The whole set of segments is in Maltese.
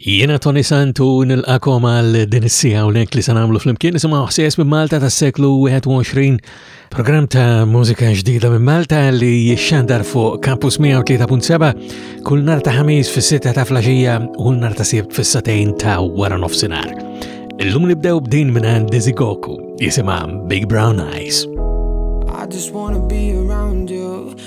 Jiena Tony Santu nilqakom għal din is-sija hawnhekk li se nagħmlu flimkien nisimgħu ħsies minn Malta tas-seklu 21, programm ta' mużika ġdida minn Malta li jixxandar fuq Campus 103.7 kull nar ta' ħamis fis-sitta ta' flaxija u kull nar ta' sibt fis-satejn ta' wara nofsinhar. Illum nibdew b'din minn Dizzy Goku, jisimha Big Brown Eyes. I just wanna be around you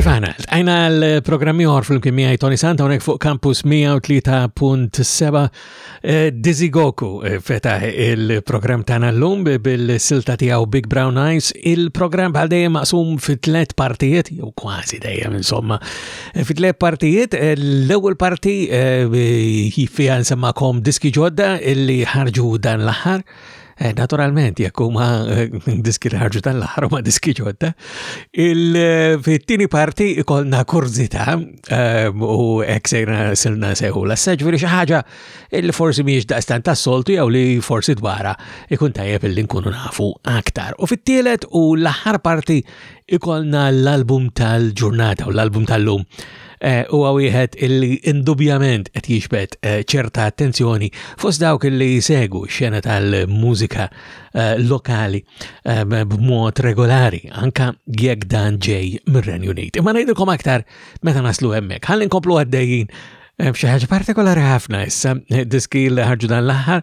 Kif għana? Għajna l-programmi għor fil-mkien miħaj Tony Santa unek fuq Campus 103.7 eh, Dizzy Goku eh, feta il-program tana l-lum bil-silta tijaw Big Brown Eyes il-program bħal dejjem maqsum fi tlet partijiet jew kważi dejjem insomma eh, fi tlet partijiet l-ewwel parti fiha nsemmakom diski ġodda illi ħarġu dan l-aħħar Eh, naturalment, jekk huma eh, diski li ħarġu tal-aħħar ma diski ġodda. Il-tieni eh, parti ikolna kurzita u hekk sejna silna seħu la seġveri xi ħaġa li forsi mhijiex daqstan tas-soltu jew li forsi dwara ikun tajjeb li nkunu nafu aktar. U fit-tielet u l-aħħar parti ikolna l-album tal-ġurnata u l-album tal-lum Eh, huwa wieħed illi indubjament qed jixbet eh, ċerta attenzjoni fost dawk illi jsegu xena tal-mużika eh, lokali b'mod regolari, anka jekk dan ġej mir-Renju Unit. Imma ngħidilkom aktar meta naslu hemmhekk. Ħalli nkomplu għaddejjin Xi ħaġa partikolari ħafna issa, diski li ħarġu dan l-aħħar,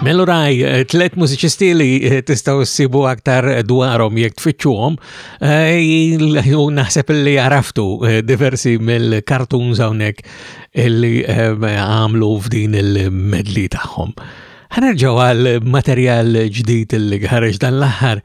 Meloraj, eh, tlet mużiċisti li eh, tistaw sibu aktar dwarom jek tfittxuhom, eh, u naħseb li għaraftu diversi mill-kartuns hawnhekk li għamlu f'din il-medli tagħhom. Ħanerġaw għal materjal ġdid li ħareġ dan l-aħħar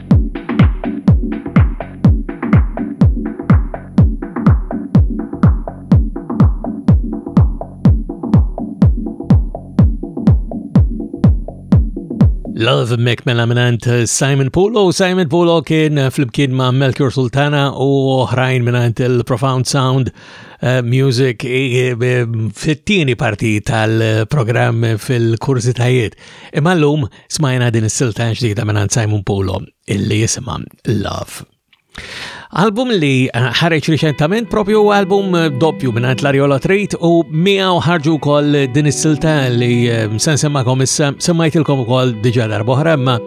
Love Mek mela minant eh, Simon Polo. Simon Polo kien eh, fl-imkien ma' Melchior Sultana u oħrajn minant il-Profound Sound eh, Music fit-tieni parti tal-programm fil-kurzitajiet. Imma l-lum Smajna din is-silta ġdida minn Simon Polo illi jisimha Love. Album li eh, ħareġ riċentament propju album eh, doppju minn l-Ariola Trit u miegħu ħarġu wkoll din is-silta li eh, se nsemmakom issa semmajtilkom ukoll diġà darb'oħra imma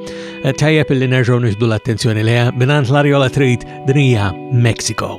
tajjeb li nerġgħu nixdu l-attenzjoni li minn l-Ariola Trit din hija Mexico.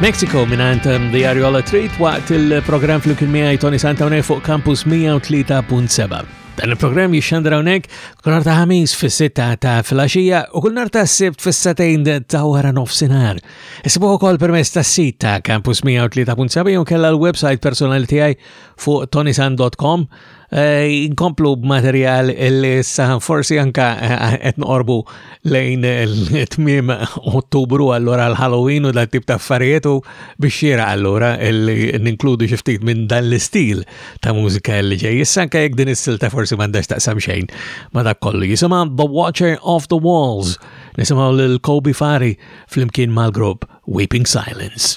Mexico minant um, The Ariola Treat waqt il-program fl-kien miħaj Tony Santa unek fuq Campus 103.7. Dan il-program jixxandra unek kull narta ħamis fis-sitta ta' flasġija u kull narta s-sibt fis-satejn ta' wara nofsinar. Isibuħu kol permess ta' sit ta' Campus 103.7 u kella l-websajt personali tijaj fuq tonisan.com Eh, inkomplu b'materjal li sa forsi anka eh, qed noqorbu lejn il-tmiem Ottubru allura l-Halloween u da tip ta' affarijiet u biex xira allura li ninkludu xi ftit minn dan l-istil ta' mużika li ġej. Issa anke jekk din is-silta forsi m'għandax taqsam xejn ma dak kollu. Jisimha The Watcher of the Walls. Nisimgħu lil Kobe Fari flimkien mal-grupp Weeping Silence.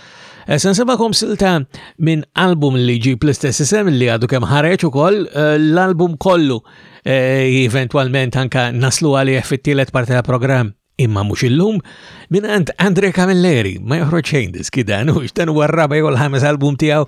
Essa eh, nsimakom silta minn album li ġib l-istess isem li għadu kem ħareċ u koll eh, l-album kollu eh, eventualment anka naslu għalli fit-tielet parti ta' program imma mux illum minn għand Andre Camilleri ma joħroġ xejn diski dan u x'dan huwa r-raba' jew l-ħames album tiegħu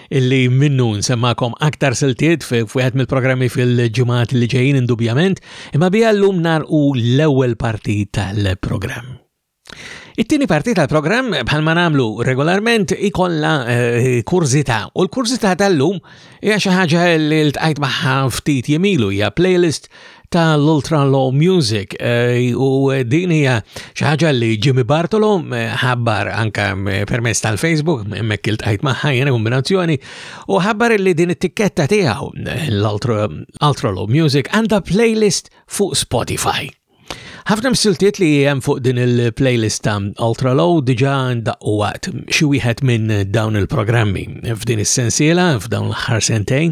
illi minnu nsemmakom aktar siltiet f'wieħed mill-programmi fil-ġimgħat li ġejjin indubjament, imma bija llum nar u l-ewwel parti tal-programm. It-tieni parti tal-programm bħalma nagħmlu regolarment ikolla eh, kurzita u l-kurzita tal-lum hija xi ħaġa li ltqajt magħha ftit jemilu hija playlist ta' l-Ultra Low Music eh, u din hija xi ħaġa li Jimmy Bartolo eh, ħabbar anka eh, permezz tal-Facebook hemmhekk iltqajt magħha jiena kombinazzjoni u ħabbar li din it-tikketta tiegħu l-Ultra Low Music għandha playlist fuq Spotify. Ħafna msiltiet li jem fuq din il-playlist ta' Ultra Low diġa daqqu waqt xi wieħed minn dawn il-programmi f'din is-sensiela f'dawn l-aħħar sentejn.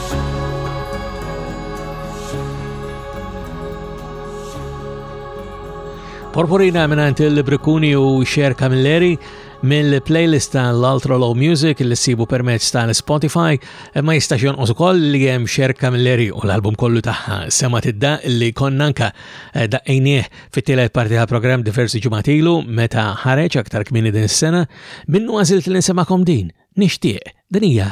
Porporina minant il-Brikuni u Xer Camilleri mill-playlist ta' l-Ultra Low Music li sibu permezz ta' l-Spotify ma jistax jonqos ukoll li hemm Xer Camilleri u l-album kollu tagħha sema tidda li konnanka eh, daqqejnieh fit-tielet parti ta' programm diversi ġumatilu meta ħareġ aktar kmini din is-sena minnu għażilt li nsemakom din nixtieq din hija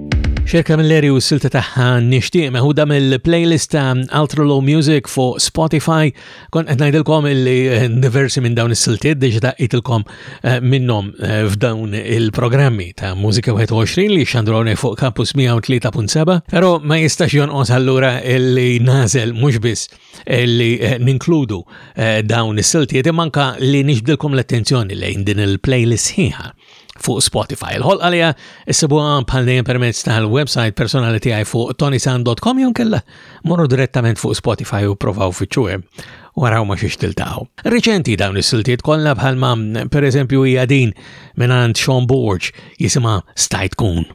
Cher Camilleri u s-silta taħħa nishtiq meħuda mill-playlist ta' Ultra Low Music fu Spotify. Kon qed ngħidilkom li eh, diversi minn dawn is-siltiet diġa taqqitilkom eh, minnhom eh, f'dawn il-programmi ta' Mużika 21 li xandrone fuq Campus 103.7, però ma jistax jonqos allura li nażel mhux biss li ninkludu dawn is-siltiet imma li nixbdilkom l-attenzjoni lejn din il-playlist ħieħa. fuq Spotify. Il-ħolqa li issibuha bħal dejjem permezz tal-website personali tiegħi fuq tonisan.com jew kella morru direttament fuq Spotify u provaw fiċċuhe waraw ma xiex tiltaw. Reċenti dawn is-siltiet kollha bħalma pereżempju hija din mingħand Sean Borg jisimha Stajt Kun.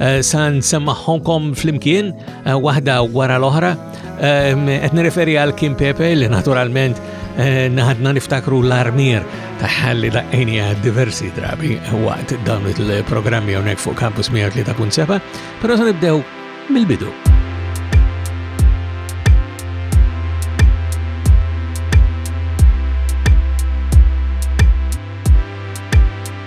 Eh, san semmaħħonkom flimkien eh, waħda wara l-oħra. Eh, qed nirreferi għal Kim Pepe li naturalment naħadna niftakru l-armir taħħalli daqqinja diversi drabi waqt dawn il-programmi hawnhekk fuq Campus 103.7, però se nibdew mill-bidu.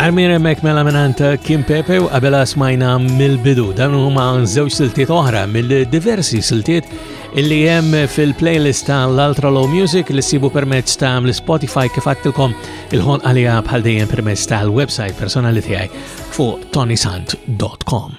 Armir emmek mela minant eh, Kim Pepe u għabela smajna mill-bidu. Dan huma żewġ siltiet oħra mill-diversi siltiet illi jem fil-playlist ta' l-Ultra Low Music li sibu permezz ta' l-Spotify kif għattilkom il-ħon għalija bħal dejjem permezz ta' l-website personali tijaj fu tonisant.com.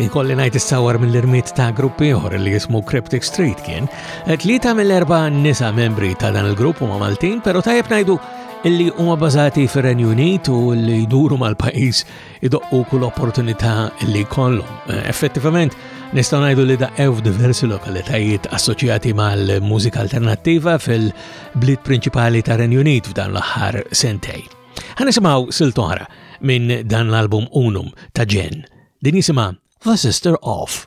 Ikolli ngħid issawar mill-irmit ta' grupp ieħor li jismu Cryptic Street kien. Tlieta mill-erba' nisa membri ta' dan il-grupp huma Maltin, però tajjeb ngħidu illi huma bażati fir-Renju Unit u li jduru mal-pajjiż idoqqu kull opportunità li kollhom. Eh, effettivament, nistgħu ngħidu li daqew f'diversi lokalitajiet assoċjati mal-mużika alternattiva fil-bliet prinċipali tar-Renju Unit f'dan l-aħħar sentej. Ħanisimgħu silt oħra minn dan l-album Unum ta' Jen. Din jisimha The Sister of.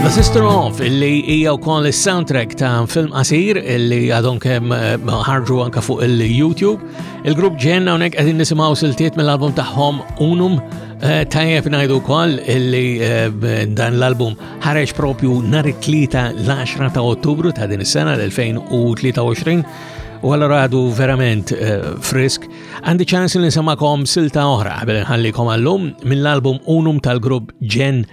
The Sister of illi hija wkoll is-soundtrack ta' film qasir illi għadhom kemm eh, ħarġu anka fuq il-YouTube. Il-grupp ġenna hawnhekk qegħdin nisimgħu siltiet mill-album tagħhom Unum eh, tajjeb ngħidu wkoll illi eh, dan l-album ħareġ propju nhar it-tlieta l-10 ta' Ottubru ta' din is-sena l-2023 u għal radu verament uh, frisk. Għandi ċans li nsemakom silta oħra għabel nħallikom għallum mill-album Unum tal-grupp Gen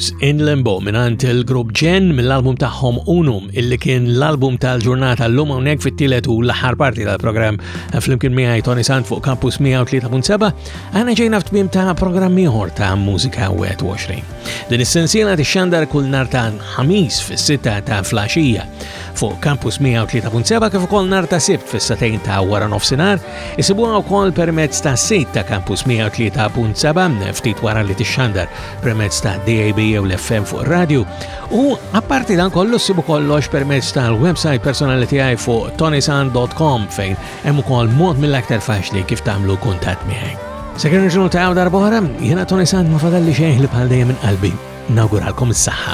Lives in Limbo minant il-grupp Jen mill-album tagħhom Unum illi kien l-album tal-ġurnata l-lum hawnhekk fit-tielet u l-aħħar parti tal-programm flimkien miegħi Tony Sant fuq Campus 103.7 għana ġejna f'tmiem ta' programm ieħor ta' Mużika 21. Din is-sensiela tixxandar kull nar ta' ħamis fis-sitta ta' flaxija fuq Campus 103.7 kif ukoll nar ta' sibt fis-satejn ta' wara nofsinhar isibuha wkoll permezz ta' sit ta' Campus 103.7 ftit wara li tixxandar permezz ta' DAB jew l-FM fuq radio u apparti dan kollu sibu kollox permezz tal-website personali tiegħi fuq tonisan.com fejn hemm ukoll mod mill-aktar faċli kif tagħmlu kuntatt miegħi. Sekemm nġunu ta' darba oħra, jiena Tonisan ma fadalli xejn li bħal dejjem minn qalbi. Nawguralkom is-saħħa.